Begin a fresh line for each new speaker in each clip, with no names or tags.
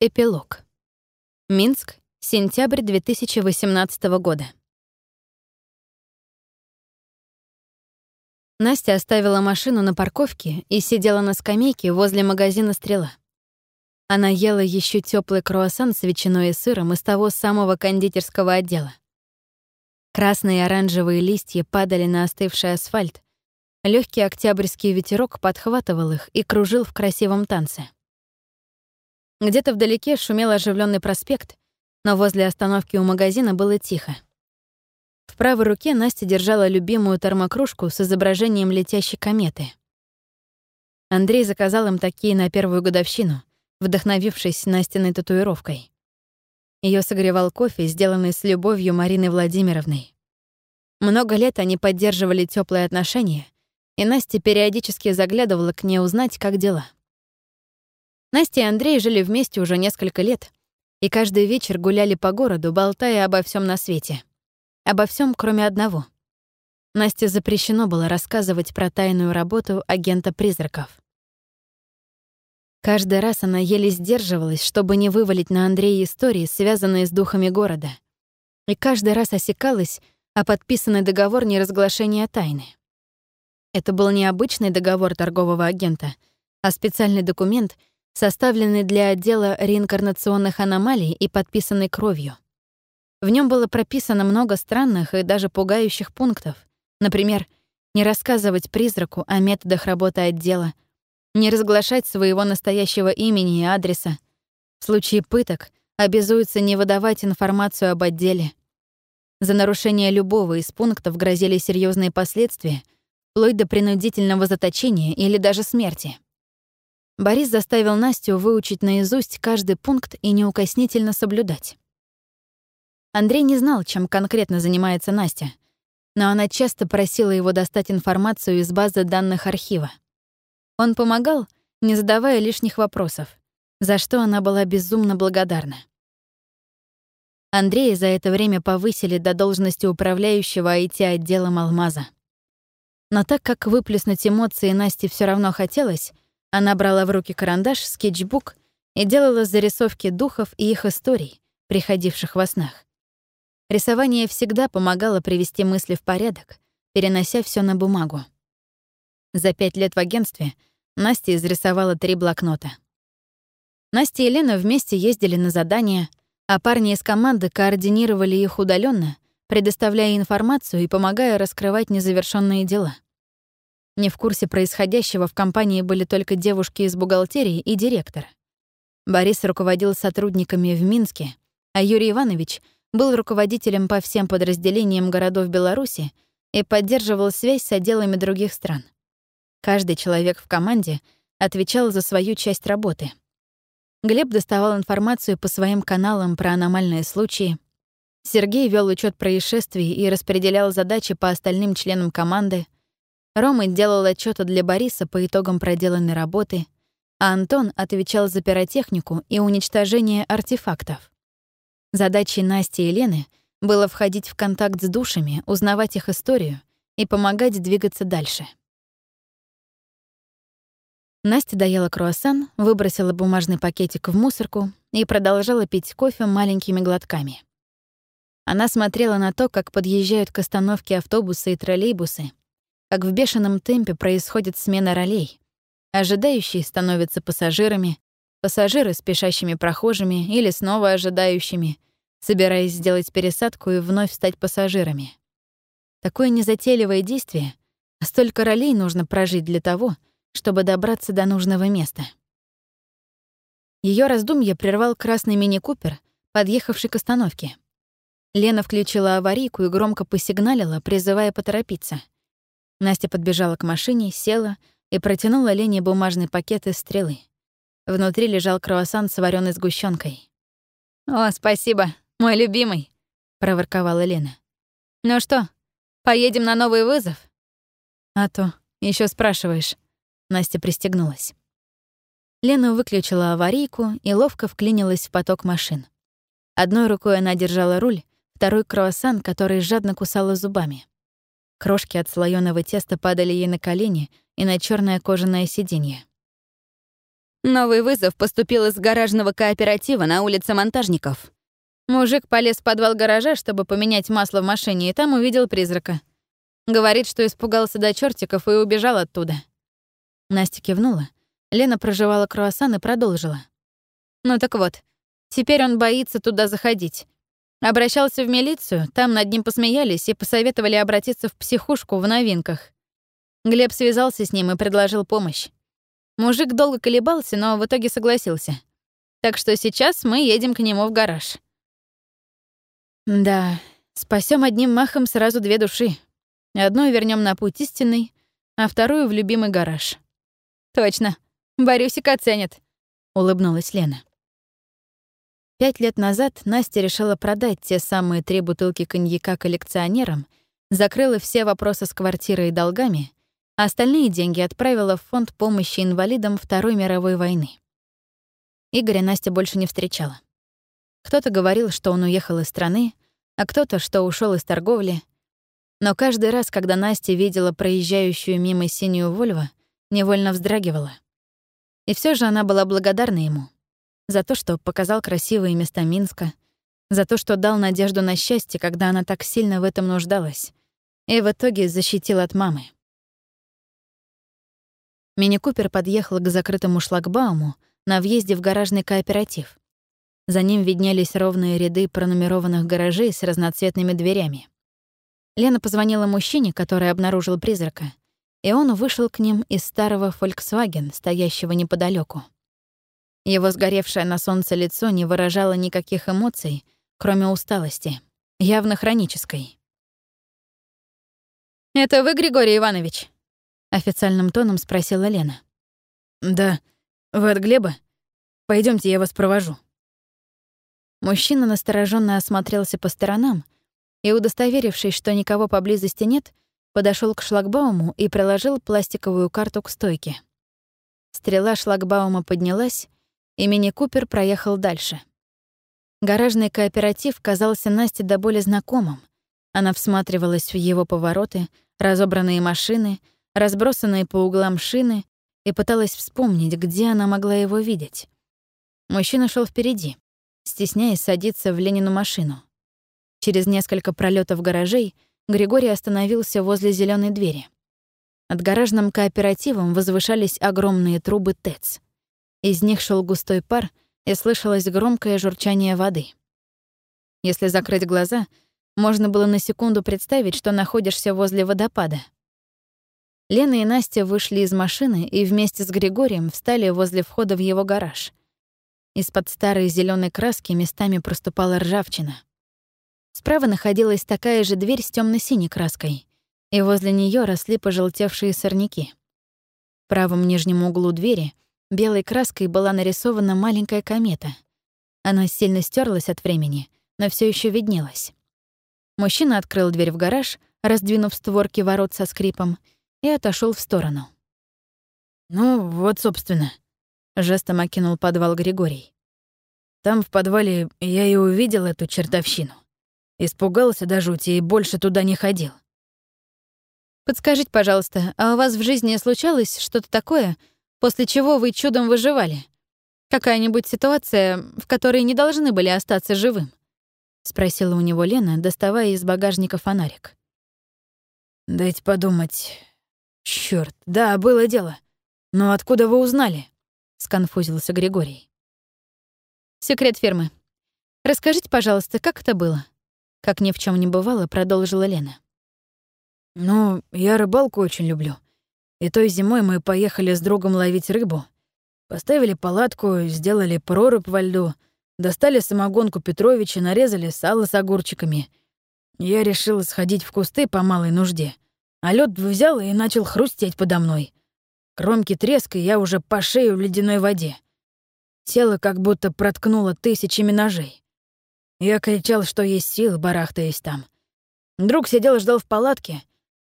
Эпилог. Минск, сентябрь 2018 года. Настя оставила машину на парковке и сидела на скамейке возле магазина «Стрела». Она ела еще теплый круассан с ветчиной и сыром из того самого кондитерского отдела. Красные и оранжевые листья падали на остывший асфальт. Легкий октябрьский ветерок подхватывал их и кружил в красивом танце. Где-то вдалеке шумел оживленный проспект, но возле остановки у магазина было тихо. В правой руке Настя держала любимую термокружку с изображением летящей кометы. Андрей заказал им такие на первую годовщину, вдохновившись Настиной татуировкой. Ее согревал кофе, сделанный с любовью Марины Владимировной. Много лет они поддерживали теплые отношения, и Настя периодически заглядывала к ней узнать, как дела. Настя и Андрей жили вместе уже несколько лет, и каждый вечер гуляли по городу, болтая обо всем на свете. Обо всем, кроме одного. Насте запрещено было рассказывать про тайную работу агента призраков. Каждый раз она еле сдерживалась, чтобы не вывалить на Андрея истории, связанные с духами города. И каждый раз осекалась о подписанный договор неразглашения тайны. Это был не обычный договор торгового агента, а специальный документ, составленный для отдела реинкарнационных аномалий и подписанный кровью. В нем было прописано много странных и даже пугающих пунктов. Например, не рассказывать призраку о методах работы отдела, не разглашать своего настоящего имени и адреса. В случае пыток обязуется не выдавать информацию об отделе. За нарушение любого из пунктов грозили серьезные последствия, вплоть до принудительного заточения или даже смерти. Борис заставил Настю выучить наизусть каждый пункт и неукоснительно соблюдать. Андрей не знал, чем конкретно занимается Настя, но она часто просила его достать информацию из базы данных архива. Он помогал, не задавая лишних вопросов, за что она была безумно благодарна. Андрея за это время повысили до должности управляющего IT-отделом «Алмаза». Но так как выплеснуть эмоции Насте все равно хотелось, она брала в руки карандаш, скетчбук и делала зарисовки духов и их историй, приходивших во снах. Рисование всегда помогало привести мысли в порядок, перенося все на бумагу. За пять лет в агентстве Настя изрисовала три блокнота. Настя и Лена вместе ездили на задания, а парни из команды координировали их удаленно, предоставляя информацию и помогая раскрывать незавершенные дела. Не в курсе происходящего в компании были только девушки из бухгалтерии и директор. Борис руководил сотрудниками в Минске, а Юрий Иванович был руководителем по всем подразделениям городов Беларуси и поддерживал связь с отделами других стран. Каждый человек в команде отвечал за свою часть работы. Глеб доставал информацию по своим каналам про аномальные случаи. Сергей вел учет происшествий и распределял задачи по остальным членам команды — Рома делал отчеты для Бориса по итогам проделанной работы, а Антон отвечал за пиротехнику и уничтожение артефактов. Задачей Насти и Лены было входить в контакт с душами, узнавать их историю и помогать двигаться дальше. Настя доела круассан, выбросила бумажный пакетик в мусорку и продолжала пить кофе маленькими глотками. Она смотрела на то, как подъезжают к остановке автобусы и троллейбусы, как в бешеном темпе происходит смена ролей. Ожидающие становятся пассажирами, пассажиры — спешащими прохожими или снова ожидающими, собираясь сделать пересадку и вновь стать пассажирами. Такое незатейливое действие, а столько ролей нужно прожить для того, чтобы добраться до нужного места. Ее раздумье прервал красный мини-купер, подъехавший к остановке. Лена включила аварийку и громко посигналила, призывая поторопиться — Настя подбежала к машине, села и протянула Лене бумажный пакет из стрелы. Внутри лежал круассан с вареной сгущенкой. «О, спасибо, мой любимый», — проворковала Лена. «Ну что, поедем на новый вызов?» «А то, еще спрашиваешь». Настя пристегнулась. Лена выключила аварийку и ловко вклинилась в поток машин. Одной рукой она держала руль, второй — круассан, который жадно кусала зубами. Крошки от слоёного теста падали ей на колени и на черное кожаное сиденье. Новый вызов поступил из гаражного кооператива на улице Монтажников. Мужик полез в подвал гаража, чтобы поменять масло в машине, и там увидел призрака. Говорит, что испугался до чертиков и убежал оттуда. Настя кивнула. Лена проживала круассан и продолжила. Ну так вот, теперь он боится туда заходить. Обращался в милицию, там над ним посмеялись и посоветовали обратиться в психушку в новинках. Глеб связался с ним и предложил помощь. Мужик долго колебался, но в итоге согласился. Так что сейчас мы едем к нему в гараж. Да, спасем одним махом сразу две души. Одну вернем на путь истинный, а вторую в любимый гараж. Точно. Борюсик оценит, улыбнулась Лена. Пять лет назад Настя решила продать те самые три бутылки коньяка коллекционерам, закрыла все вопросы с квартирой и долгами, а остальные деньги отправила в фонд помощи инвалидам Второй мировой войны. Игоря Настя больше не встречала. Кто-то говорил, что он уехал из страны, а кто-то, что ушел из торговли. Но каждый раз, когда Настя видела проезжающую мимо синюю Вольво, невольно вздрагивала. И все же она была благодарна ему за то, что показал красивые места Минска, за то, что дал надежду на счастье, когда она так сильно в этом нуждалась, и в итоге защитил от мамы. Мини-купер подъехал к закрытому шлагбауму на въезде в гаражный кооператив. За ним виднелись ровные ряды пронумерованных гаражей с разноцветными дверями. Лена позвонила мужчине, который обнаружил призрака, и он вышел к ним из старого Volkswagen, стоящего неподалеку. Его сгоревшее на солнце лицо не выражало никаких эмоций, кроме усталости, явно хронической. «Это вы, Григорий Иванович?» — официальным тоном спросила Лена.
«Да. Вы от Глеба? Пойдемте, я вас провожу».
Мужчина настороженно осмотрелся по сторонам и, удостоверившись, что никого поблизости нет, подошел к шлагбауму и приложил пластиковую карту к стойке. Стрела шлагбаума поднялась, и мини-купер проехал дальше. Гаражный кооператив казался Насте до боли знакомым. Она всматривалась в его повороты, разобранные машины, разбросанные по углам шины и пыталась вспомнить, где она могла его видеть. Мужчина шел впереди стесняясь садиться в Ленину машину. Через несколько пролетов гаражей Григорий остановился возле зеленой двери. Над гаражным кооперативом возвышались огромные трубы ТЭЦ. Из них шел густой пар, и слышалось громкое журчание воды. Если закрыть глаза, можно было на секунду представить, что находишься возле водопада. Лена и Настя вышли из машины и вместе с Григорием встали возле входа в его гараж. Из-под старой зеленой краски местами проступала ржавчина. Справа находилась такая же дверь с темно синей краской, и возле нее росли пожелтевшие сорняки. В правом нижнем углу двери белой краской была нарисована маленькая комета. Она сильно стерлась от времени, но все еще виднелась. Мужчина открыл дверь в гараж, раздвинув створки ворот со скрипом, и отошел в сторону.
«Ну, вот, собственно», Жестом окинул подвал Григорий. Там, в подвале, я и увидел эту чертовщину. Испугался до жути и больше туда не ходил.
Подскажите, пожалуйста, а у вас в жизни случалось что-то такое, после чего вы чудом выживали? Какая-нибудь ситуация, в которой не должны были остаться живым? Спросила у него Лена, доставая из багажника фонарик.
Дайте подумать. Чёрт, да, было дело. Но откуда вы узнали? — сконфузился Григорий.
«Секрет фирмы. Расскажите, пожалуйста, как это было?» Как ни в чем не бывало, продолжила Лена.
«Ну, я рыбалку очень люблю. И той зимой мы поехали с другом ловить рыбу. Поставили палатку, сделали прорубь во льду, достали самогонку Петровича, нарезали сало с огурчиками. Я решил сходить в кусты по малой нужде, а лед взял и начал хрустеть подо мной. Кромки треска, я уже по шею в ледяной воде. Тело как будто проткнуло тысячами ножей. Я кричал, что есть силы, барахтаясь там. Друг сидел и ждал в палатке,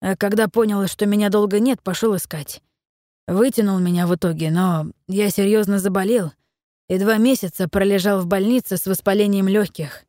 а когда понял, что меня долго нет, пошел искать. Вытянул меня в итоге, но я серьезно заболел и два месяца пролежал в больнице с воспалением легких.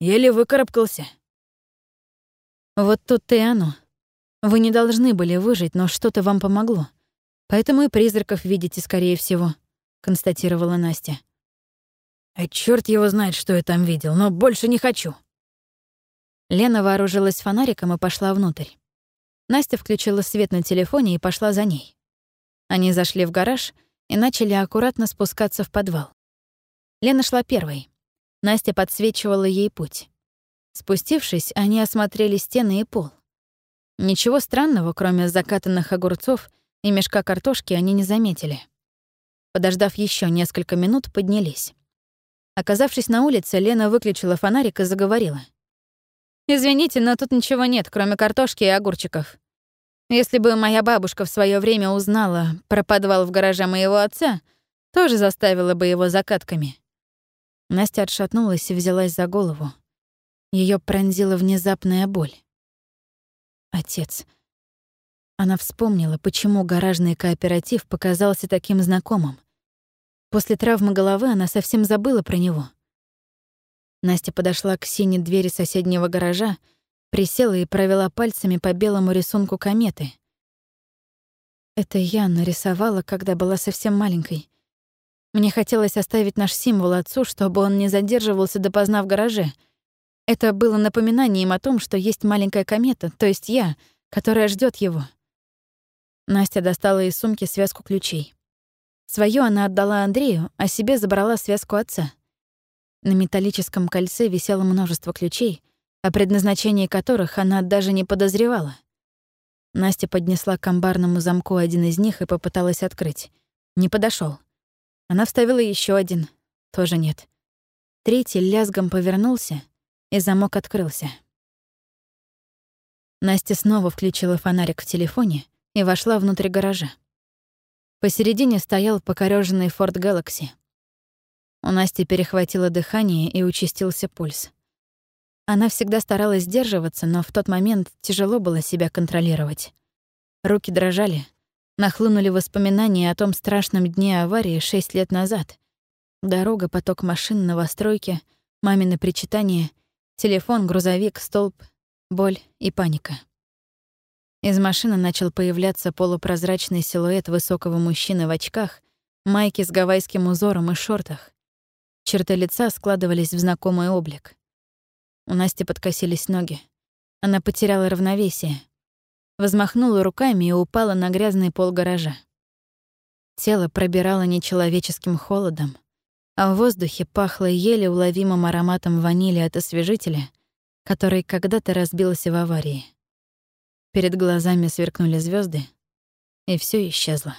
Еле выкарабкался.
Вот тут-то и оно. Вы не должны были выжить, но что-то вам помогло. Поэтому и призраков видите, скорее всего. констатировала Настя.
А черт его знает, что я там видел, но больше не хочу.
Лена вооружилась фонариком и пошла внутрь. Настя включила свет на телефоне и пошла за ней. Они зашли в гараж и начали аккуратно спускаться в подвал. Лена шла первой. Настя подсвечивала ей путь. Спустившись, они осмотрели стены и пол. Ничего странного, кроме закатанных огурцов и мешка картошки, они не заметили. Подождав еще несколько минут, поднялись. Оказавшись на улице, Лена выключила фонарик и заговорила. «Извините, но тут ничего нет, кроме картошки и огурчиков. Если бы моя бабушка в свое время узнала про подвал в гараже моего отца, тоже заставила бы его закатками». Настя отшатнулась и взялась за голову. Ее пронзила внезапная боль. Отец. Она вспомнила, почему гаражный кооператив показался таким знакомым. После травмы головы она совсем забыла про него. Настя подошла к синей двери соседнего гаража, присела и провела пальцами по белому рисунку кометы. Это я нарисовала, когда была совсем маленькой. Мне хотелось оставить наш символ отцу, чтобы он не задерживался допоздна в гараже. Это было напоминанием о том, что есть маленькая комета, то есть я, которая ждет его. Настя достала из сумки связку ключей. Своё она отдала Андрею, а себе забрала связку отца. На металлическом кольце висело множество ключей, о предназначении которых она даже не подозревала. Настя поднесла к амбарному замку один из них и попыталась открыть. Не подошел. Она вставила еще один. Тоже нет. Третий лязгом повернулся, и замок открылся. Настя снова включила фонарик в телефоне и вошла внутрь гаража. Посередине стоял покорёженный Ford Galaxy. У Насти перехватило дыхание и участился пульс. Она всегда старалась сдерживаться, но в тот момент тяжело было себя контролировать. Руки дрожали, нахлынули воспоминания о том страшном дне аварии шесть лет назад. Дорога, поток машин, новостройки, мамины причитания, телефон, грузовик, столб, боль и паника. Из машины начал появляться полупрозрачный силуэт высокого мужчины в очках, майке с гавайским узором и шортах. Черты лица складывались в знакомый облик. У Насти подкосились ноги. Она потеряла равновесие. Взмахнула руками и упала на грязный пол гаража. Тело пробирало нечеловеческим холодом, а в воздухе пахло еле уловимым ароматом ванили от освежителя, который когда-то разбился в аварии. Перед глазами сверкнули звезды, и все исчезло.